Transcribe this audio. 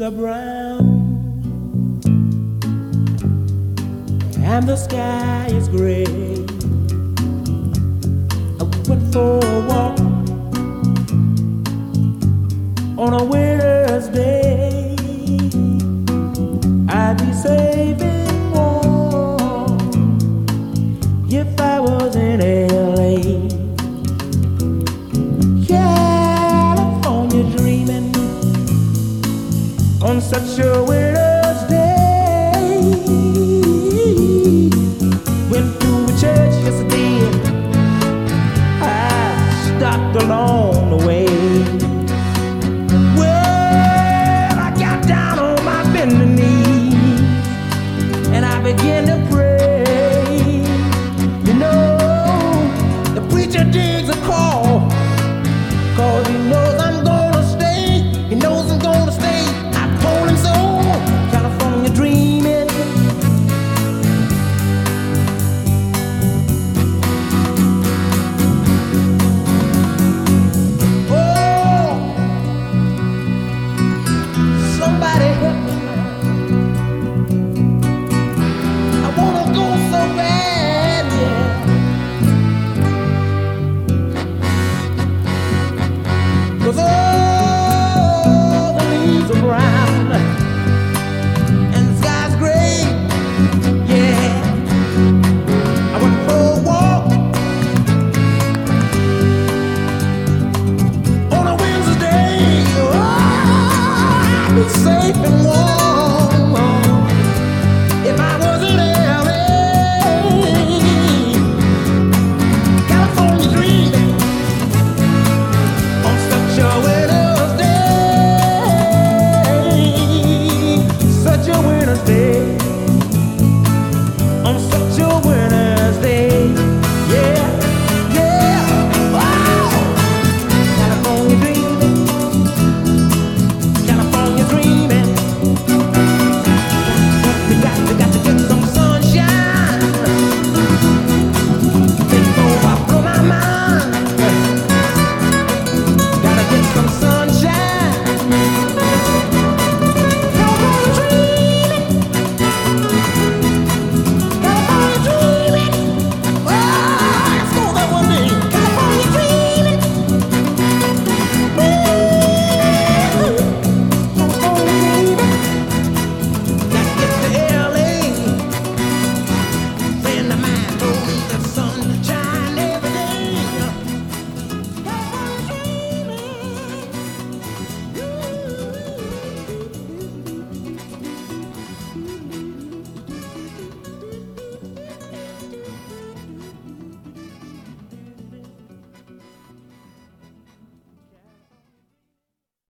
leaves are brown and the sky is gray. I went for a walk on a winter's day. I'd be safe such a winter's somebody help me.